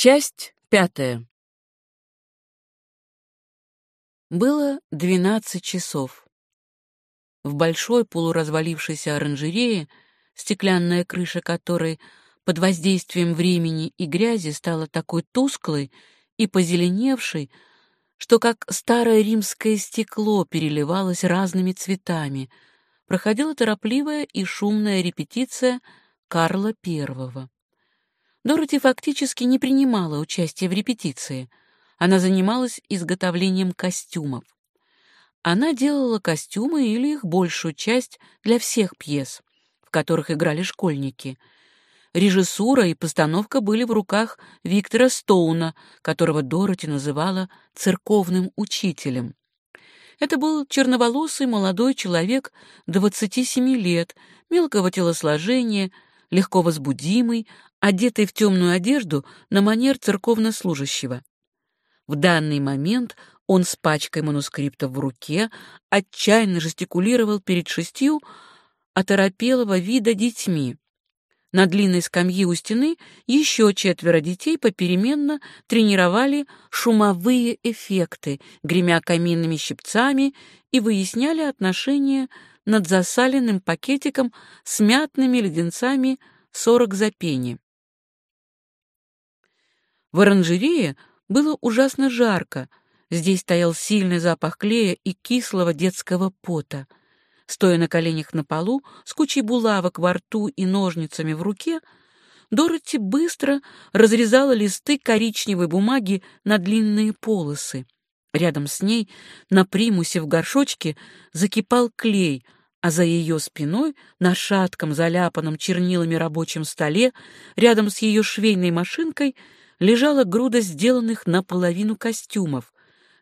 Часть пятая. Было двенадцать часов. В большой полуразвалившейся оранжерее, стеклянная крыша которой под воздействием времени и грязи стала такой тусклой и позеленевшей, что как старое римское стекло переливалось разными цветами, проходила торопливая и шумная репетиция Карла I. Дороти фактически не принимала участия в репетиции. Она занималась изготовлением костюмов. Она делала костюмы или их большую часть для всех пьес, в которых играли школьники. Режиссура и постановка были в руках Виктора Стоуна, которого Дороти называла «церковным учителем». Это был черноволосый молодой человек 27 лет, мелкого телосложения, легко возбудимый, одетый в темную одежду на манер церковнослужащего. В данный момент он с пачкой манускриптов в руке отчаянно жестикулировал перед шестью оторопелого вида детьми. На длинной скамье у стены еще четверо детей попеременно тренировали шумовые эффекты, гремя каминными щипцами и выясняли отношения над засаленным пакетиком с мятными леденцами сорок за пени. В оранжерее было ужасно жарко. Здесь стоял сильный запах клея и кислого детского пота. Стоя на коленях на полу, с кучей булавок во рту и ножницами в руке, Дороти быстро разрезала листы коричневой бумаги на длинные полосы. Рядом с ней, на примусе в горшочке, закипал клей, а за ее спиной, на шатком, заляпанном чернилами рабочем столе, рядом с ее швейной машинкой — лежала груда сделанных наполовину костюмов,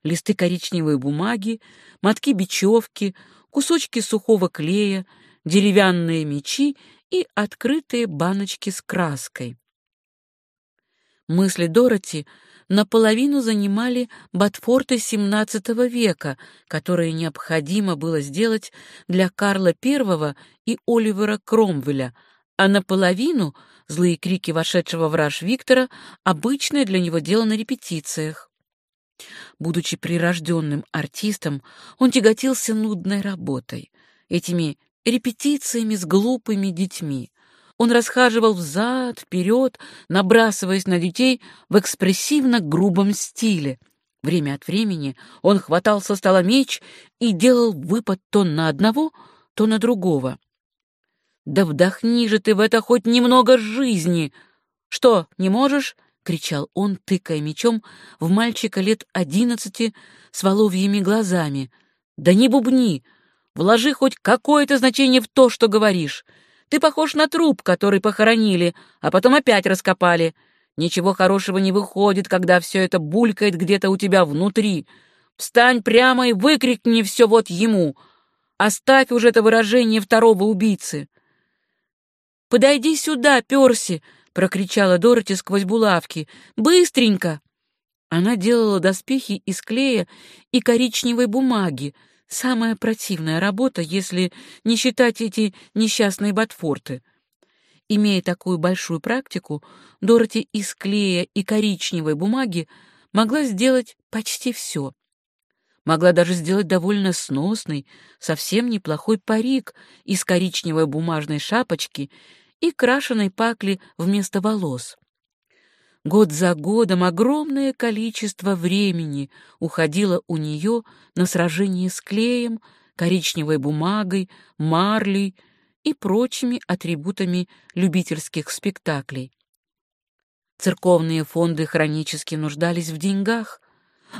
листы коричневой бумаги, мотки бечевки, кусочки сухого клея, деревянные мечи и открытые баночки с краской. Мысли Дороти наполовину занимали ботфорты XVII века, которые необходимо было сделать для Карла I и Оливера Кромвеля, а наполовину — Злые крики вошедшего в раж Виктора — обычное для него дело на репетициях. Будучи прирожденным артистом, он тяготился нудной работой, этими репетициями с глупыми детьми. Он расхаживал взад, вперед, набрасываясь на детей в экспрессивно-грубом стиле. Время от времени он хватал со стола меч и делал выпад то на одного, то на другого. Да вдохни же ты в это хоть немного жизни! Что, не можешь? — кричал он, тыкая мечом в мальчика лет одиннадцати с воловьими глазами. «Да не бубни! Вложи хоть какое-то значение в то, что говоришь. Ты похож на труп, который похоронили, а потом опять раскопали. Ничего хорошего не выходит, когда все это булькает где-то у тебя внутри. Встань прямо и выкрикни все вот ему. Оставь уже это выражение второго убийцы. «Подойди сюда, Перси!» — прокричала Дороти сквозь булавки. «Быстренько!» Она делала доспехи из клея и коричневой бумаги. Самая противная работа, если не считать эти несчастные ботфорты. Имея такую большую практику, Дороти из клея и коричневой бумаги могла сделать почти все. Могла даже сделать довольно сносный, совсем неплохой парик из коричневой бумажной шапочки и крашеной пакли вместо волос. Год за годом огромное количество времени уходило у нее на сражение с клеем, коричневой бумагой, марлей и прочими атрибутами любительских спектаклей. Церковные фонды хронически нуждались в деньгах,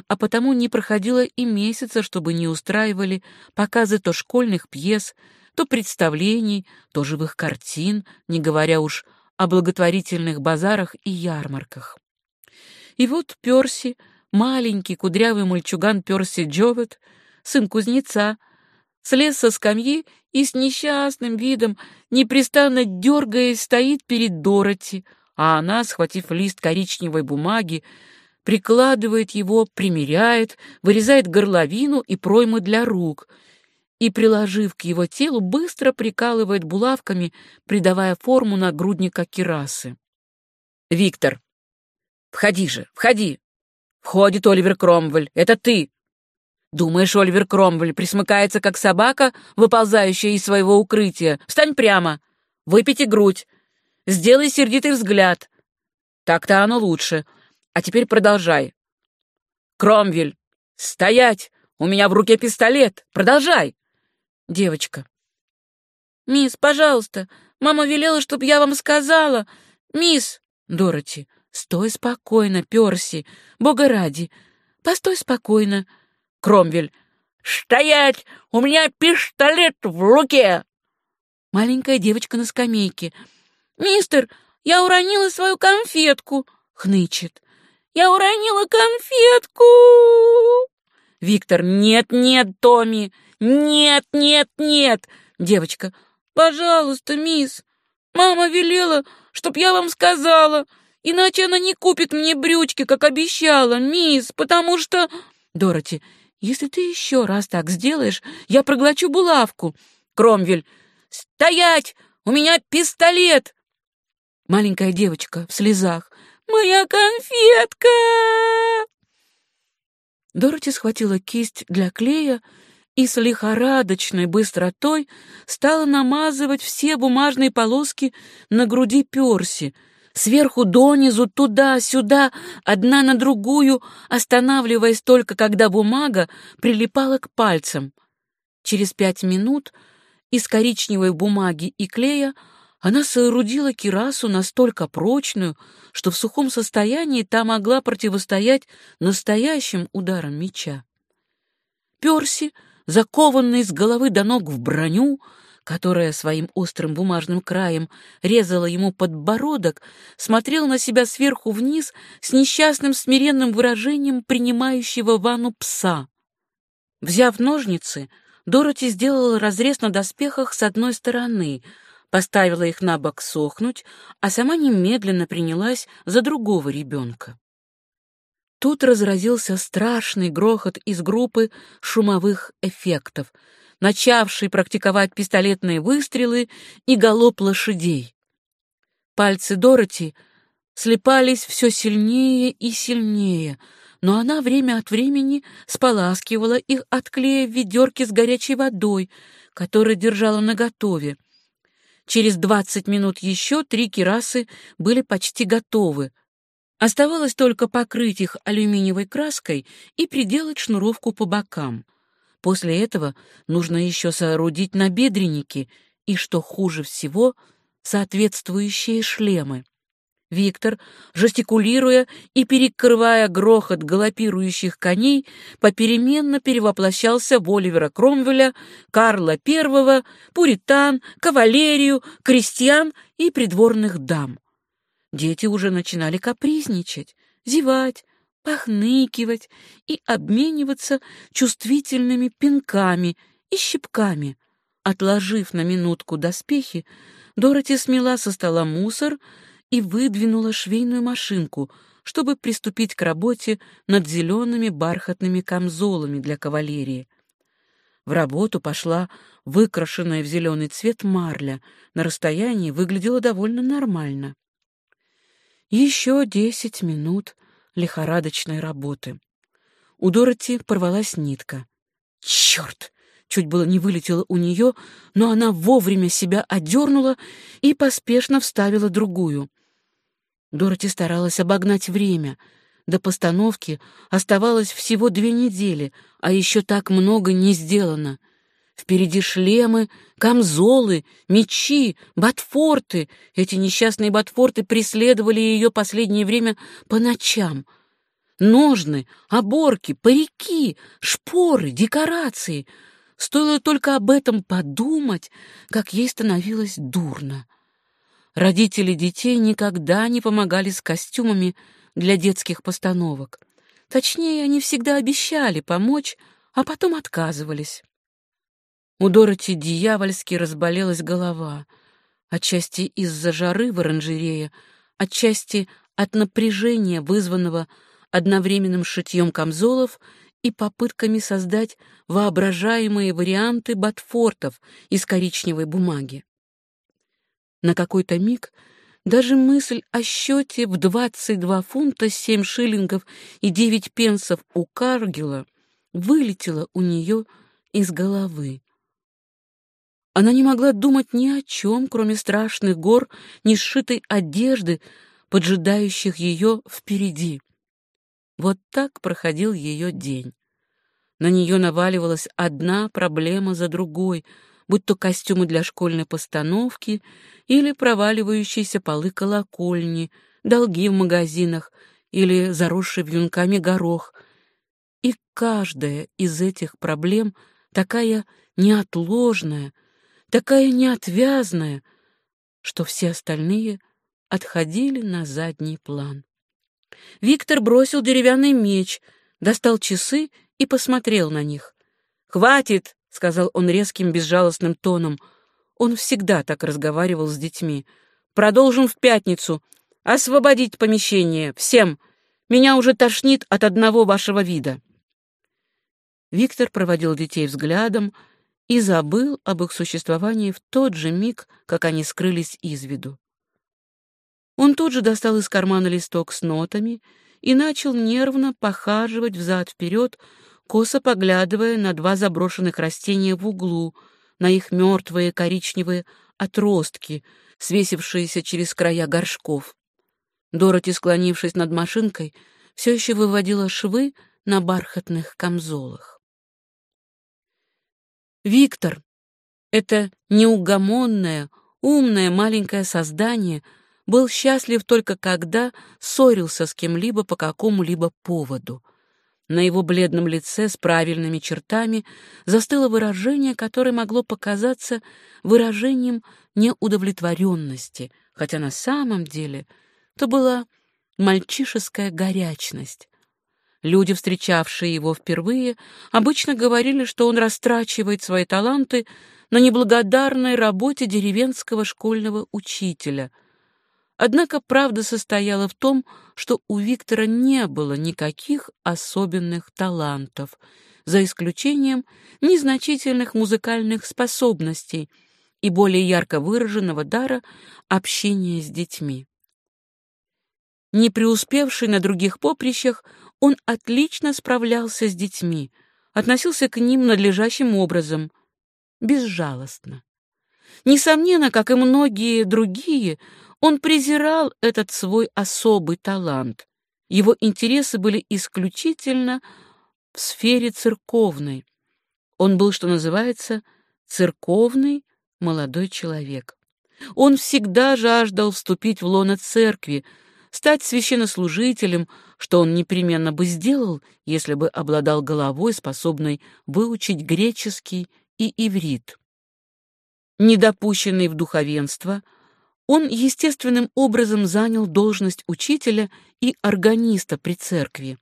а потому не проходило и месяца, чтобы не устраивали показы то школьных пьес, то представлений, то живых картин, не говоря уж о благотворительных базарах и ярмарках. И вот Перси, маленький кудрявый мальчуган Перси Джовет, сын кузнеца, слез со скамьи и с несчастным видом, непрестанно дергаясь, стоит перед Дороти, а она, схватив лист коричневой бумаги, прикладывает его, примеряет, вырезает горловину и проймы для рук и, приложив к его телу, быстро прикалывает булавками, придавая форму нагрудника кирасы. Виктор. Входи же, входи. Входит Оливер Кромвель. Это ты. Думаешь, Оливер Кромвель присмыкается, как собака, выползающая из своего укрытия? Встань прямо. Выпейте грудь. Сделай сердитый взгляд. Так-то оно лучше. А теперь продолжай. Кромвель, стоять! У меня в руке пистолет. Продолжай. Девочка. Мисс, пожалуйста, мама велела, чтобы я вам сказала. Мисс. Дороти, стой спокойно, Перси. Бога ради. Постой спокойно. Кромвель. «Стоять! У меня пистолет в руке!» Маленькая девочка на скамейке. «Мистер, я уронила свою конфетку!» — хнычет. «Я уронила конфетку!» Виктор. «Нет, нет, Томми! Нет, нет, нет!» Девочка. «Пожалуйста, мисс, мама велела, чтоб я вам сказала, иначе она не купит мне брючки, как обещала, мисс, потому что...» Дороти. «Если ты еще раз так сделаешь, я проглочу булавку!» Кромвель. «Стоять! У меня пистолет!» Маленькая девочка в слезах. «Моя конфетка!» Дороти схватила кисть для клея и с лихорадочной быстротой стала намазывать все бумажные полоски на груди Перси, сверху донизу, туда-сюда, одна на другую, останавливаясь только, когда бумага прилипала к пальцам. Через пять минут из коричневой бумаги и клея она соорудила кирасу настолько прочную, что в сухом состоянии та могла противостоять настоящим ударам меча. Перси, закованный с головы до ног в броню, которая своим острым бумажным краем резала ему подбородок, смотрел на себя сверху вниз с несчастным смиренным выражением принимающего ванну пса. Взяв ножницы, Дороти сделала разрез на доспехах с одной стороны, поставила их на бок сохнуть, а сама немедленно принялась за другого ребенка. Тут разразился страшный грохот из группы шумовых эффектов, начавший практиковать пистолетные выстрелы и галоп лошадей. Пальцы Дороти слепались все сильнее и сильнее — но она время от времени споласкивала их от клея в ведерке с горячей водой, которую держала наготове. Через двадцать минут еще три кирасы были почти готовы. Оставалось только покрыть их алюминиевой краской и приделать шнуровку по бокам. После этого нужно еще соорудить набедренники и, что хуже всего, соответствующие шлемы. Виктор, жестикулируя и перекрывая грохот галопирующих коней, попеременно перевоплощался в Оливера Кромвеля, Карла I, пуритан, кавалерию, крестьян и придворных дам. Дети уже начинали капризничать, зевать, похныкивать и обмениваться чувствительными пинками и щипками. Отложив на минутку доспехи, Дороти смела со стола мусор, и выдвинула швейную машинку, чтобы приступить к работе над зелеными бархатными камзолами для кавалерии. В работу пошла выкрашенная в зеленый цвет марля, на расстоянии выглядела довольно нормально. Еще десять минут лихорадочной работы. У Дороти порвалась нитка. Черт! Чуть было не вылетело у нее, но она вовремя себя одернула и поспешно вставила другую. Дороти старалась обогнать время. До постановки оставалось всего две недели, а еще так много не сделано. Впереди шлемы, камзолы, мечи, ботфорты. Эти несчастные ботфорты преследовали ее последнее время по ночам. Ножны, оборки, парики, шпоры, декорации. Стоило только об этом подумать, как ей становилось дурно. Родители детей никогда не помогали с костюмами для детских постановок. Точнее, они всегда обещали помочь, а потом отказывались. У Дороти дьявольски разболелась голова, отчасти из-за жары в оранжерее, отчасти от напряжения, вызванного одновременным шитьем камзолов и попытками создать воображаемые варианты ботфортов из коричневой бумаги. На какой-то миг Даже мысль о счете в 22 фунта 7 шиллингов и 9 пенсов у Каргила вылетела у нее из головы. Она не могла думать ни о чем, кроме страшных гор, не сшитой одежды, поджидающих ее впереди. Вот так проходил ее день. На нее наваливалась одна проблема за другой, будь то костюмы для школьной постановки или проваливающиеся полы колокольни, долги в магазинах или заросший вьюнками горох. И каждая из этих проблем такая неотложная, такая неотвязная, что все остальные отходили на задний план. Виктор бросил деревянный меч, достал часы и посмотрел на них. «Хватит!» — сказал он резким, безжалостным тоном. Он всегда так разговаривал с детьми. «Продолжим в пятницу. Освободить помещение. Всем. Меня уже тошнит от одного вашего вида». Виктор проводил детей взглядом и забыл об их существовании в тот же миг, как они скрылись из виду. Он тут же достал из кармана листок с нотами и начал нервно похаживать взад-вперед, косо поглядывая на два заброшенных растения в углу, на их мертвые коричневые отростки, свесившиеся через края горшков. Дороти, склонившись над машинкой, все еще выводила швы на бархатных камзолах. Виктор, это неугомонное, умное маленькое создание — был счастлив только когда ссорился с кем-либо по какому-либо поводу. На его бледном лице с правильными чертами застыло выражение, которое могло показаться выражением неудовлетворенности, хотя на самом деле то была мальчишеская горячность. Люди, встречавшие его впервые, обычно говорили, что он растрачивает свои таланты на неблагодарной работе деревенского школьного учителя — Однако правда состояла в том, что у Виктора не было никаких особенных талантов, за исключением незначительных музыкальных способностей и более ярко выраженного дара общения с детьми. Не преуспевший на других поприщах, он отлично справлялся с детьми, относился к ним надлежащим образом, безжалостно. Несомненно, как и многие другие, он презирал этот свой особый талант. Его интересы были исключительно в сфере церковной. Он был, что называется, церковный молодой человек. Он всегда жаждал вступить в лоно церкви, стать священнослужителем, что он непременно бы сделал, если бы обладал головой, способной выучить греческий и иврит. Недопущенный в духовенство — он естественным образом занял должность учителя и органиста при церкви.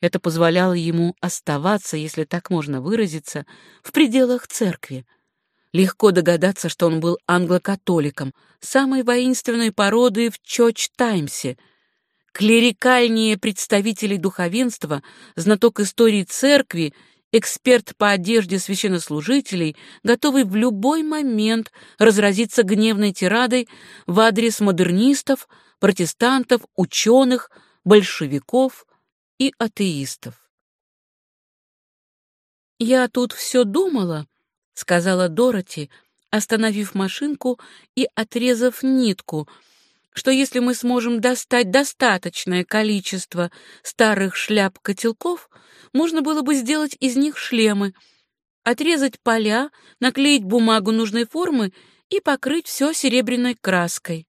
Это позволяло ему оставаться, если так можно выразиться, в пределах церкви. Легко догадаться, что он был англокатоликом, самой воинственной породы в Чоч-Таймсе. Клерикальнее представителей духовенства, знаток истории церкви эксперт по одежде священнослужителей, готовый в любой момент разразиться гневной тирадой в адрес модернистов, протестантов, ученых, большевиков и атеистов. «Я тут все думала», — сказала Дороти, остановив машинку и отрезав нитку, что если мы сможем достать достаточное количество старых шляп-котелков — можно было бы сделать из них шлемы, отрезать поля, наклеить бумагу нужной формы и покрыть все серебряной краской.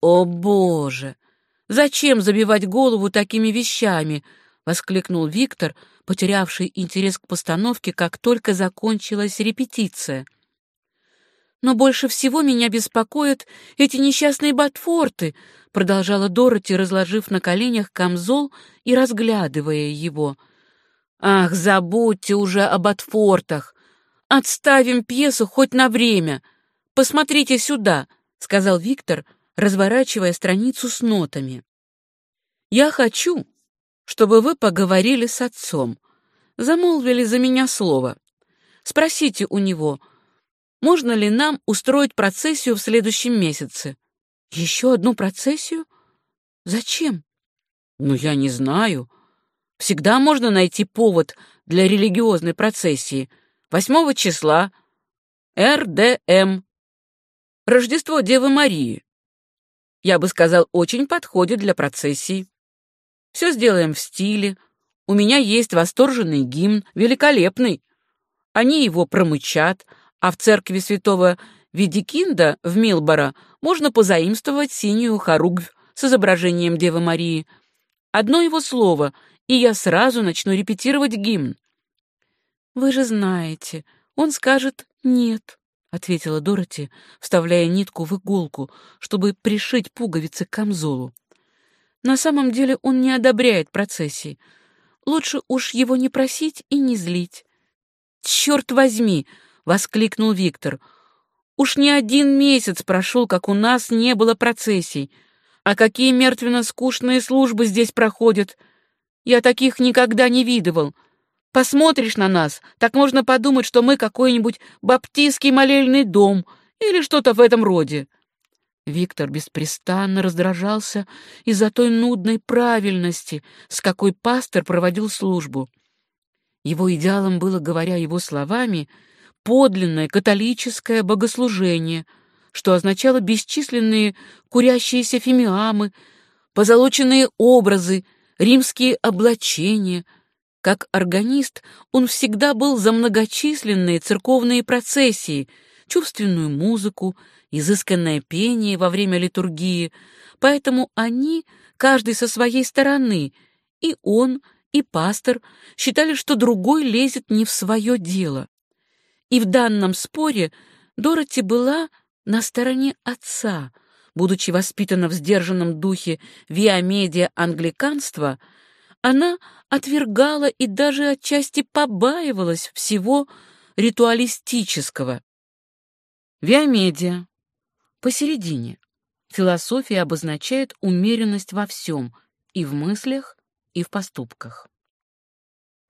«О, Боже! Зачем забивать голову такими вещами?» — воскликнул Виктор, потерявший интерес к постановке, как только закончилась репетиция. «Но больше всего меня беспокоят эти несчастные ботфорты», — продолжала Дороти, разложив на коленях камзол и разглядывая его — Ах, забудьте уже об отфортах. Отставим пьесу хоть на время. Посмотрите сюда, сказал Виктор, разворачивая страницу с нотами. Я хочу, чтобы вы поговорили с отцом. Замолвили за меня слово. Спросите у него, можно ли нам устроить процессию в следующем месяце. Еще одну процессию? Зачем? Ну, я не знаю. Всегда можно найти повод для религиозной процессии. Восьмого числа. РДМ. Рождество Девы Марии. Я бы сказал, очень подходит для процессии. Все сделаем в стиле. У меня есть восторженный гимн, великолепный. Они его промычат, а в церкви святого Ведикинда в Милборо можно позаимствовать синюю хоругвь с изображением Девы Марии. Одно его слово, и я сразу начну репетировать гимн. «Вы же знаете, он скажет «нет», — ответила Дороти, вставляя нитку в иголку, чтобы пришить пуговицы к камзолу. «На самом деле он не одобряет процессии. Лучше уж его не просить и не злить». «Черт возьми!» — воскликнул Виктор — Уж не один месяц прошел, как у нас не было процессий. А какие мертвенно-скучные службы здесь проходят. Я таких никогда не видывал. Посмотришь на нас, так можно подумать, что мы какой-нибудь баптистский молельный дом или что-то в этом роде. Виктор беспрестанно раздражался из-за той нудной правильности, с какой пастор проводил службу. Его идеалом было, говоря его словами, — подлинное католическое богослужение, что означало бесчисленные курящиеся фимиамы, позолоченные образы, римские облачения. Как органист он всегда был за многочисленные церковные процессии, чувственную музыку, изысканное пение во время литургии, поэтому они, каждый со своей стороны, и он, и пастор, считали, что другой лезет не в свое дело. И в данном споре Дороти была на стороне отца. Будучи воспитана в сдержанном духе виамедиа англиканства, она отвергала и даже отчасти побаивалась всего ритуалистического. Виамедиа. Посередине. Философия обозначает умеренность во всем, и в мыслях, и в поступках.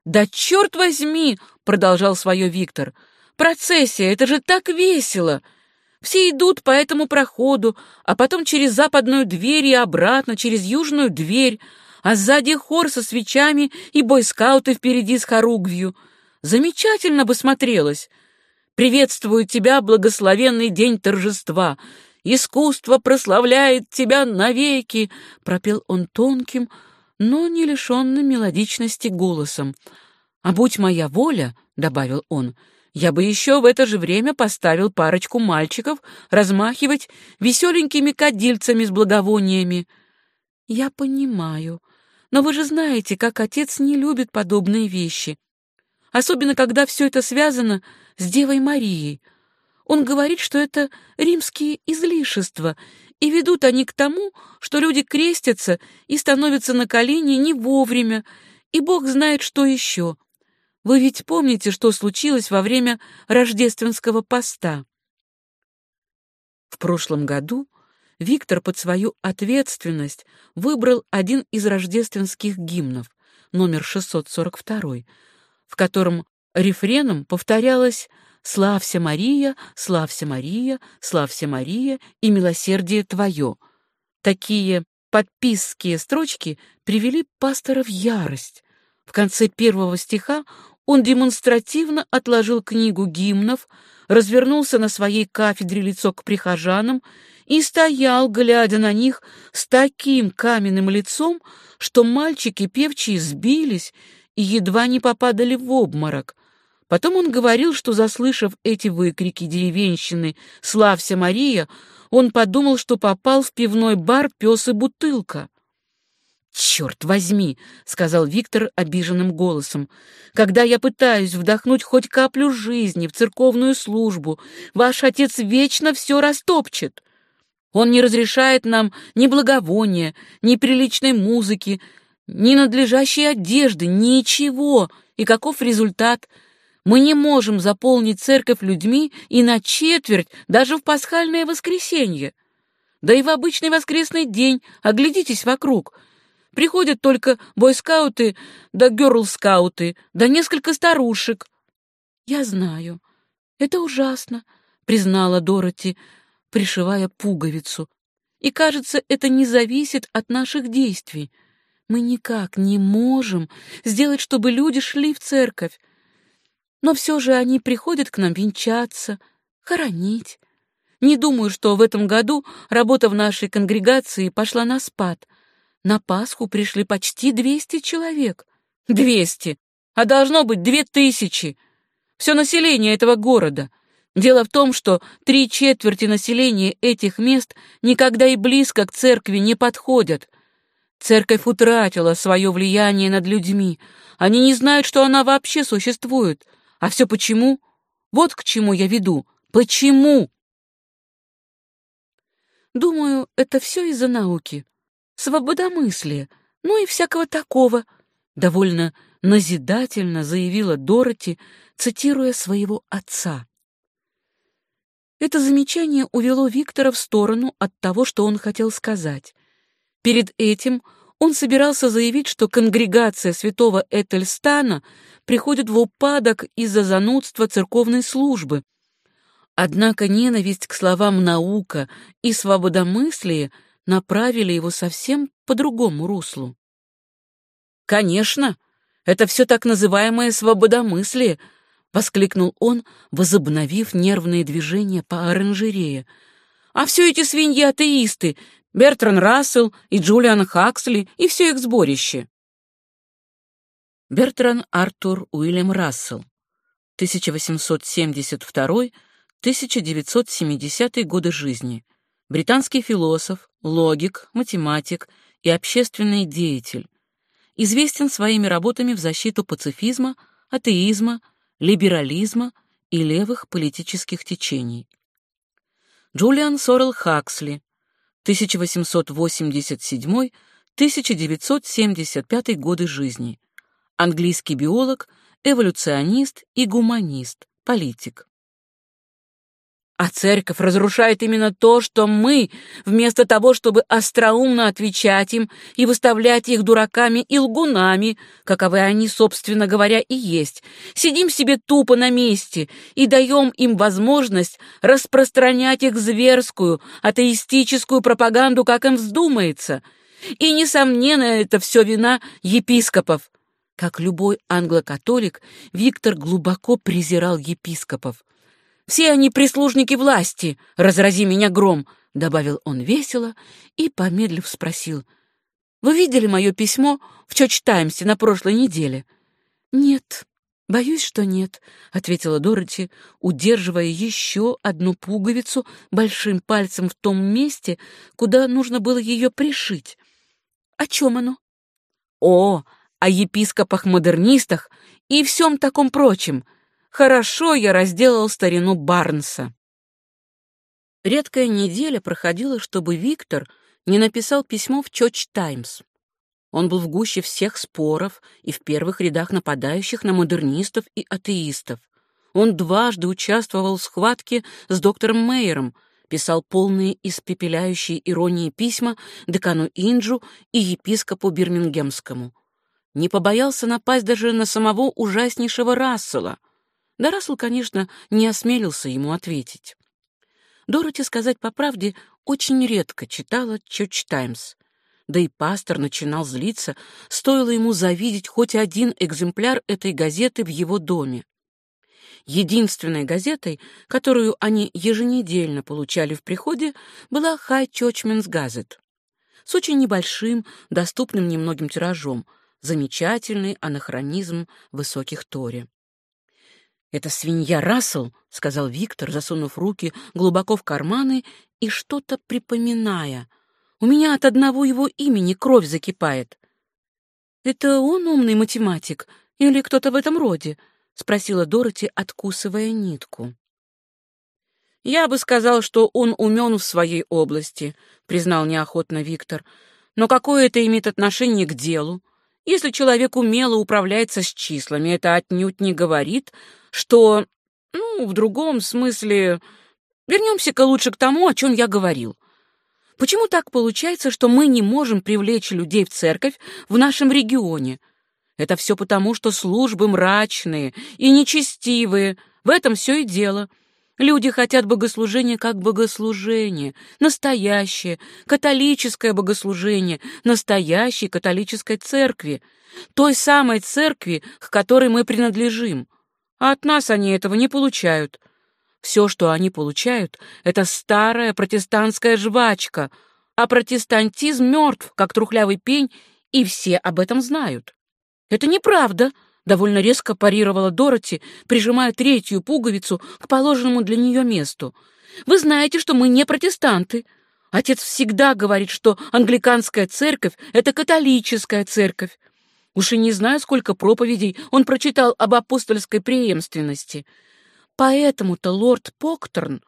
«Да черт возьми!» — продолжал свое Виктор — Процессия, это же так весело! Все идут по этому проходу, а потом через западную дверь и обратно, через южную дверь, а сзади хор со свечами и бойскауты впереди с хоругвью. Замечательно бы смотрелось. Приветствую тебя, благословенный день торжества. Искусство прославляет тебя навеки, — пропел он тонким, но не лишенным мелодичности голосом. А будь моя воля, — добавил он, — я бы еще в это же время поставил парочку мальчиков размахивать веселенькими кадильцами с благовониями. Я понимаю, но вы же знаете, как отец не любит подобные вещи, особенно когда все это связано с Девой Марией. Он говорит, что это римские излишества, и ведут они к тому, что люди крестятся и становятся на колени не вовремя, и Бог знает, что еще. Вы ведь помните, что случилось во время рождественского поста? В прошлом году Виктор под свою ответственность выбрал один из рождественских гимнов, номер 642, в котором рефреном повторялось «Славься, Мария, славься, Мария, славься, Мария и милосердие Твое». Такие подписские строчки привели пастора в ярость. В конце первого стиха он демонстративно отложил книгу гимнов, развернулся на своей кафедре лицо к прихожанам и стоял, глядя на них с таким каменным лицом, что мальчики певчие сбились и едва не попадали в обморок. Потом он говорил, что, заслышав эти выкрики деревенщины «Славься, Мария!», он подумал, что попал в пивной бар «Пес и бутылка». «Черт возьми!» — сказал Виктор обиженным голосом. «Когда я пытаюсь вдохнуть хоть каплю жизни в церковную службу, ваш отец вечно все растопчет. Он не разрешает нам ни благовония, ни приличной музыки, ни надлежащей одежды, ничего. И каков результат? Мы не можем заполнить церковь людьми и на четверть даже в пасхальное воскресенье. Да и в обычный воскресный день оглядитесь вокруг — Приходят только бойскауты да гёрлскауты, да несколько старушек. — Я знаю. Это ужасно, — признала Дороти, пришивая пуговицу. и, кажется, это не зависит от наших действий. Мы никак не можем сделать, чтобы люди шли в церковь. Но все же они приходят к нам венчаться, хоронить. Не думаю, что в этом году работа в нашей конгрегации пошла на спад. На Пасху пришли почти 200 человек. 200! А должно быть две тысячи! Все население этого города — Дело в том, что три четверти населения этих мест никогда и близко к церкви не подходят. Церковь утратила свое влияние над людьми. Они не знают, что она вообще существует. А все почему? Вот к чему я веду. Почему? Думаю, это все из-за науки. Свободомыслия, ну и всякого такого, довольно назидательно заявила Дороти, цитируя своего отца. Это замечание увело Виктора в сторону от того, что он хотел сказать. Перед этим он собирался заявить, что конгрегация святого Этельстана приходит в упадок из-за занудства церковной службы. Однако ненависть к словам «наука» и «свободомыслие» направили его совсем по другому руслу. «Конечно, это все так называемое свободомыслие», — воскликнул он, возобновив нервные движения по оранжерее. «А все эти свиньи-атеисты, Бертран Рассел и Джулиан Хаксли, и все их сборище». Бертран Артур Уильям Рассел, 1872-1970 годы жизни, британский философ, логик, математик и общественный деятель, известен своими работами в защиту пацифизма, атеизма, либерализма и левых политических течений. Джулиан Сорел Хаксли, 1887-1975 годы жизни, английский биолог, эволюционист и гуманист, политик. А церковь разрушает именно то, что мы, вместо того, чтобы остроумно отвечать им и выставлять их дураками и лгунами, каковы они, собственно говоря, и есть, сидим себе тупо на месте и даем им возможность распространять их зверскую, атеистическую пропаганду, как им вздумается. И, несомненно, это все вина епископов. Как любой англокатолик, Виктор глубоко презирал епископов. Все они прислужники власти, разрази меня гром, — добавил он весело и, помедлив, спросил. «Вы видели мое письмо в Чоч Таймсе на прошлой неделе?» «Нет, боюсь, что нет», — ответила Дороти, удерживая еще одну пуговицу большим пальцем в том месте, куда нужно было ее пришить. «О чем оно?» «О, о епископах-модернистах и всем таком прочем. Хорошо я разделал старину Барнса. Редкая неделя проходила, чтобы Виктор не написал письмо в Чоч Таймс. Он был в гуще всех споров и в первых рядах нападающих на модернистов и атеистов. Он дважды участвовал в схватке с доктором Мейером, писал полные испепеляющие иронии письма декану Инджу и епископу Бирмингемскому. Не побоялся напасть даже на самого ужаснейшего Рассела — да Рассел, конечно, не осмелился ему ответить. Дороти, сказать по правде, очень редко читала «Чуч Таймс». Да и пастор начинал злиться, стоило ему завидеть хоть один экземпляр этой газеты в его доме. Единственной газетой, которую они еженедельно получали в приходе, была «Хай Чочменс Газет» с очень небольшим, доступным немногим тиражом, замечательный анахронизм высоких Тори. «Это свинья Рассел», — сказал Виктор, засунув руки глубоко в карманы и что-то припоминая. «У меня от одного его имени кровь закипает». «Это он умный математик или кто-то в этом роде?» — спросила Дороти, откусывая нитку. «Я бы сказал, что он умен в своей области», — признал неохотно Виктор. «Но какое это имеет отношение к делу? Если человек умело управляется с числами, это отнюдь не говорит, что, ну, в другом смысле... Вернемся-ка лучше к тому, о чем я говорил. Почему так получается, что мы не можем привлечь людей в церковь в нашем регионе? Это все потому, что службы мрачные и нечестивые. В этом все и дело. Люди хотят богослужения как богослужение, настоящее, католическое богослужение, настоящей католической церкви, той самой церкви, к которой мы принадлежим. А от нас они этого не получают. Все, что они получают, это старая протестантская жвачка, а протестантизм мертв, как трухлявый пень, и все об этом знают. Это неправда, довольно резко парировала Дороти, прижимая третью пуговицу к положенному для нее месту. Вы знаете, что мы не протестанты. Отец всегда говорит, что англиканская церковь — это католическая церковь. Уж и не знаю, сколько проповедей он прочитал об апостольской преемственности. Поэтому-то лорд Покторн,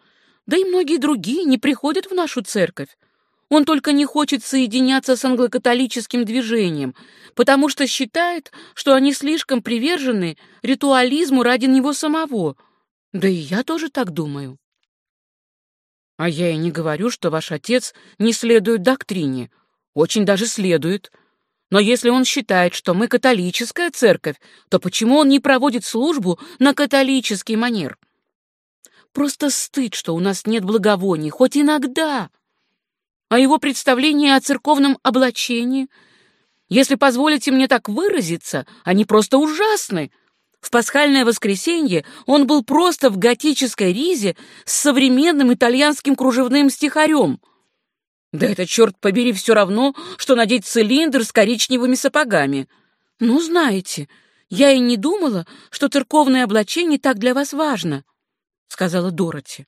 да и многие другие, не приходят в нашу церковь. Он только не хочет соединяться с англокатолическим движением, потому что считает, что они слишком привержены ритуализму ради него самого. Да и я тоже так думаю. А я и не говорю, что ваш отец не следует доктрине. Очень даже следует. Но если он считает, что мы католическая церковь, то почему он не проводит службу на католический манер? Просто стыд, что у нас нет благовоний, хоть иногда а его представления о церковном облачении, если позволите мне так выразиться, они просто ужасны. В пасхальное воскресенье он был просто в готической ризе с современным итальянским кружевным стихарем. Да это, черт побери, все равно, что надеть цилиндр с коричневыми сапогами. Ну, знаете, я и не думала, что церковное облачение так для вас важно, — сказала Дороти.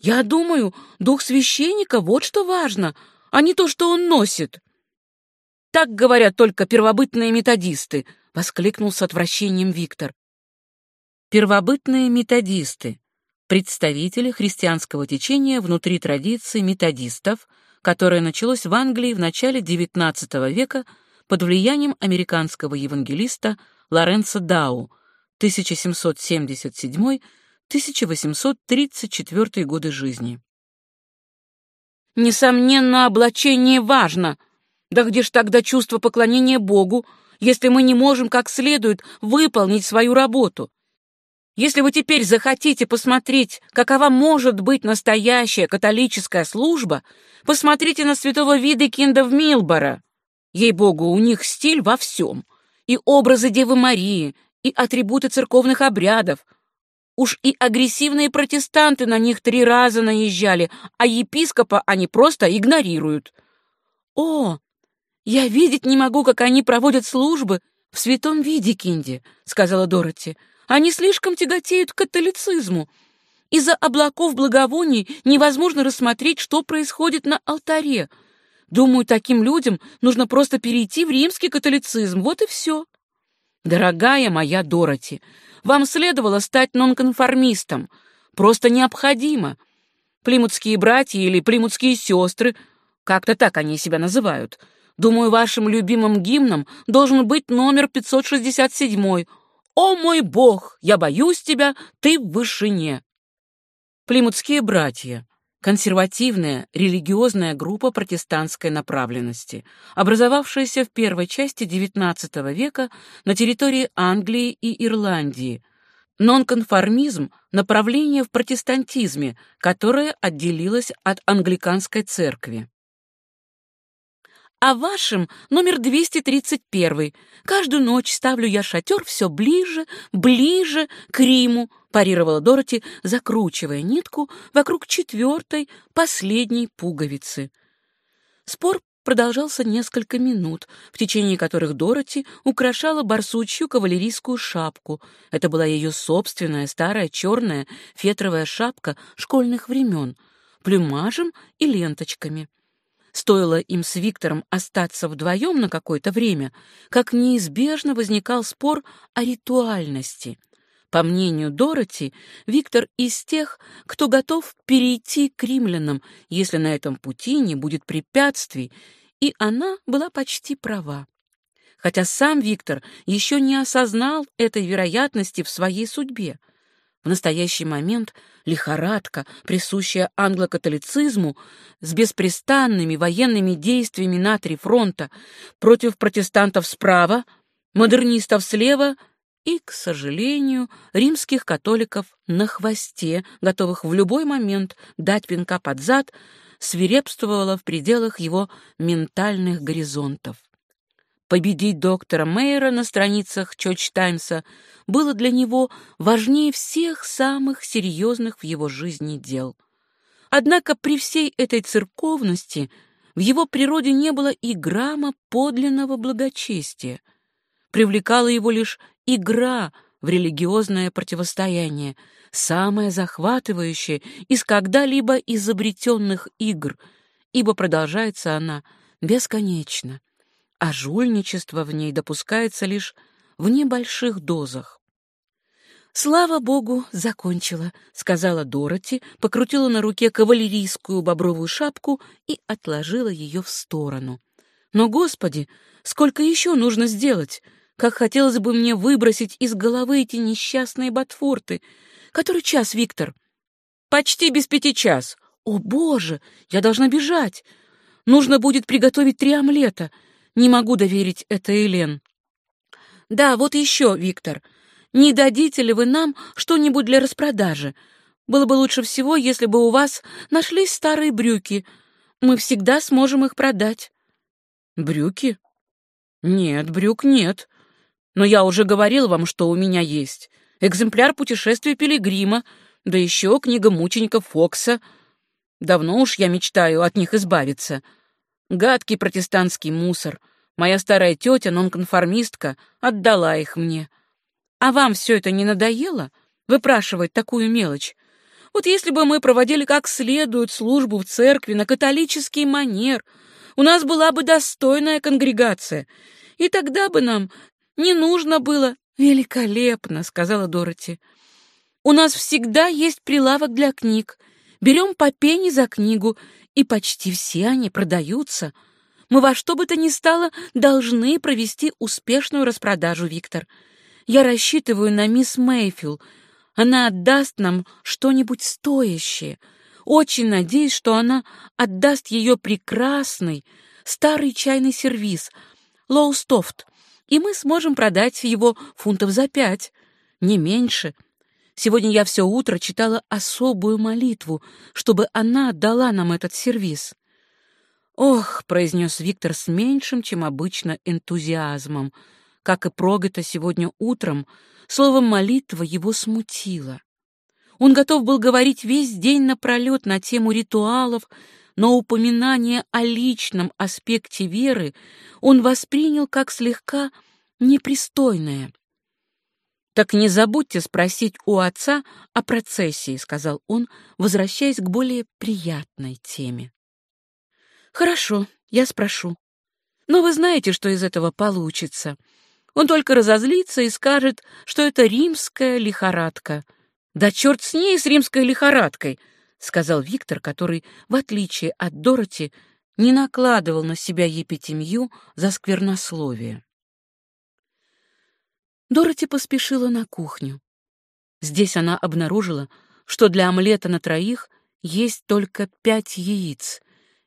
Я думаю, дух священника — вот что важно, а не то, что он носит. Так говорят только первобытные методисты, — воскликнул с отвращением Виктор. Первобытные методисты — представители христианского течения внутри традиции методистов, которое началось в Англии в начале XIX века под влиянием американского евангелиста Лоренцо Дау 1777 1834 годы жизни. Несомненно, облачение важно. Да где ж тогда чувство поклонения Богу, если мы не можем как следует выполнить свою работу? Если вы теперь захотите посмотреть, какова может быть настоящая католическая служба, посмотрите на святого Видекинда в Милборо. Ей-богу, у них стиль во всем. И образы Девы Марии, и атрибуты церковных обрядов, Уж и агрессивные протестанты на них три раза наезжали, а епископа они просто игнорируют. О, я видеть не могу, как они проводят службы в святом виде, Кинди, сказала Дороти. Они слишком тяготеют к католицизму. Из-за облаков благовоний невозможно рассмотреть, что происходит на алтаре. Думаю, таким людям нужно просто перейти в римский католицизм, вот и все. Дорогая моя Дороти, вам следовало стать нонконформистом. Просто необходимо. Плимутские братья или плимутские сестры, как-то так они себя называют. Думаю, вашим любимым гимном должен быть номер 567. «О мой бог, я боюсь тебя, ты в вышине». Плимутские братья консервативная религиозная группа протестантской направленности, образовавшаяся в первой части XIX века на территории Англии и Ирландии. Нонконформизм – направление в протестантизме, которое отделилось от англиканской церкви. А вашим номер 231. Каждую ночь ставлю я шатер все ближе, ближе к Риму, парировала Дороти, закручивая нитку вокруг четвертой, последней пуговицы. Спор продолжался несколько минут, в течение которых Дороти украшала барсучью кавалерийскую шапку. Это была ее собственная старая черная фетровая шапка школьных времен, плюмажем и ленточками. Стоило им с Виктором остаться вдвоем на какое-то время, как неизбежно возникал спор о ритуальности. По мнению Дороти, Виктор из тех, кто готов перейти к римлянам, если на этом пути не будет препятствий, и она была почти права. Хотя сам Виктор еще не осознал этой вероятности в своей судьбе. В настоящий момент лихорадка, присущая англокатолицизму, с беспрестанными военными действиями на три фронта против протестантов справа, модернистов слева и, к сожалению, римских католиков на хвосте, готовых в любой момент дать пинка под зад, свирепствовало в пределах его ментальных горизонтов. Победить доктора Мейера на страницах Чоч Таймса было для него важнее всех самых серьезных в его жизни дел. Однако при всей этой церковности в его природе не было и грамма подлинного благочестия. Привлекала его лишь игра в религиозное противостояние, самое захватывающее из когда-либо изобретенных игр, ибо продолжается она бесконечно, а жульничество в ней допускается лишь в небольших дозах. «Слава богу, закончила», — сказала Дороти, покрутила на руке кавалерийскую бобровую шапку и отложила ее в сторону. «Но, Господи, сколько еще нужно сделать? Как хотелось бы мне выбросить из головы эти несчастные ботфорты. Который час, Виктор?» «Почти без пяти час». «О, Боже, я должна бежать. Нужно будет приготовить три омлета. Не могу доверить это Элен». «Да, вот еще, Виктор». Не дадите ли вы нам что-нибудь для распродажи? Было бы лучше всего, если бы у вас нашлись старые брюки. Мы всегда сможем их продать». «Брюки? Нет, брюк нет. Но я уже говорил вам, что у меня есть. Экземпляр путешествия Пилигрима, да еще книга мученика Фокса. Давно уж я мечтаю от них избавиться. Гадкий протестантский мусор. Моя старая тетя, нонконформистка, отдала их мне. А вам все это не надоело? Выпрашивать такую мелочь? Вот если бы мы проводили как следует службу в церкви на католический манер, у нас была бы достойная конгрегация, и тогда бы нам не нужно было... «Великолепно», — сказала Дороти. «У нас всегда есть прилавок для книг. Берем по пени за книгу, и почти все они продаются. Мы во что бы то ни стало должны провести успешную распродажу, Виктор. Я рассчитываю на мисс Мейфилл. Она отдаст нам что-нибудь стоящее. Очень надеюсь, что она отдаст ее прекрасный старый чайный сервиз Лоустофт, и мы сможем продать его фунтов за пять, не меньше. Сегодня я все утро читала особую молитву, чтобы она отдала нам этот сервиз. «Ох», — произнес Виктор с меньшим, чем обычно, энтузиазмом, — как и прогото сегодня утром, словом молитва его смутило. Он готов был говорить весь день напролет на тему ритуалов, но упоминание о личном аспекте веры он воспринял как слегка непристойное. «Так не забудьте спросить у отца о процессии», — сказал он, возвращаясь к более приятной теме. «Хорошо, я спрошу. Но вы знаете, что из этого получится. Он только разозлится и скажет, что это римская лихорадка. «Да черт с ней, с римской лихорадкой!» — сказал Виктор, который, в отличие от Дороти, не накладывал на себя епитемью за сквернословие. Дороти поспешила на кухню. Здесь она обнаружила, что для омлета на троих есть только пять яиц,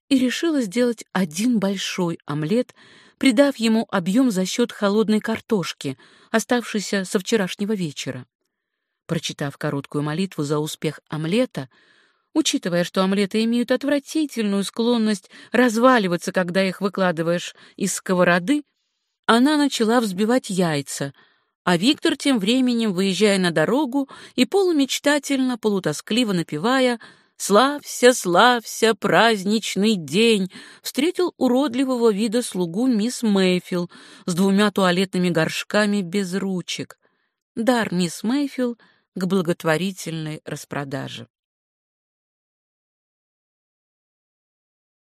и решила сделать один большой омлет придав ему объем за счет холодной картошки, оставшейся со вчерашнего вечера. Прочитав короткую молитву за успех омлета, учитывая, что омлеты имеют отвратительную склонность разваливаться, когда их выкладываешь из сковороды, она начала взбивать яйца, а Виктор тем временем, выезжая на дорогу и полумечтательно, полутоскливо напевая Славься, славься, праздничный день! Встретил уродливого вида слугу мисс Мэйфилл с двумя туалетными горшками без ручек. Дар мисс Мэйфилл к благотворительной распродаже.